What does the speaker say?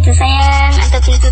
gitu sayang. Atau pintu